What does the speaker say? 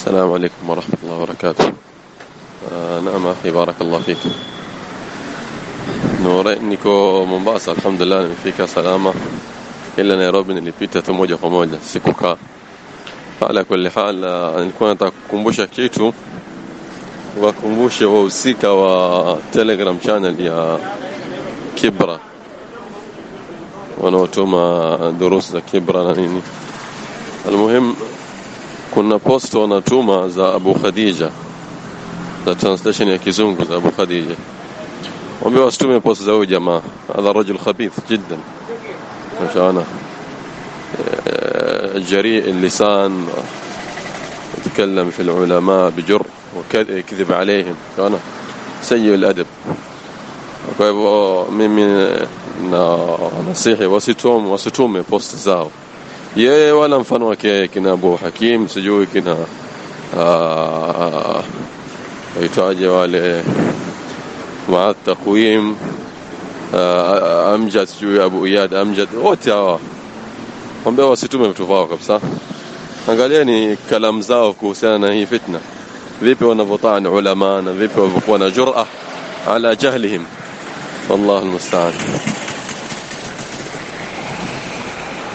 السلام عليكم ورحمة الله وبركاته. آه، نعم أخي بارك الله فيك. نوري نيكو مباسة الحمد لله نمي فيك سلامة. إلا أنا نيروبين اللي بيتا تموجة قموجة سيكوكا. على كل حال آه، أنا نكون كومبوشا كيتو وكمبوشة ووسيكا وتليغرام شانل يا كبرة. ونوتوما دروس كبرا كبرة يعني. المهم kuna post wanatuma za Abu Khadija za translation ya kizungu za Abu Khadija واستومي بوست زوج جماعة هذا رجل خبيث جدا ما شاء الله جريء اللسان يتكلم في العلماء بجر وكذب عليهم كان سيء الأدب kwa hivyo mimi na nasihi wasitume wasitume post zao yeye wala mfano wake kina Abu Hakim sijui kina waitwaje wale مع التقويم Amjad sijui Abu Iyad Amjad wote hawa mwambia wasitume vitu vao kabisa angalieni kalamu zao kuhusiana na hii fitna vipi wanavyotaa ulama na vipi walivyokuwa na jura ala jahlihim wallahu almusta'an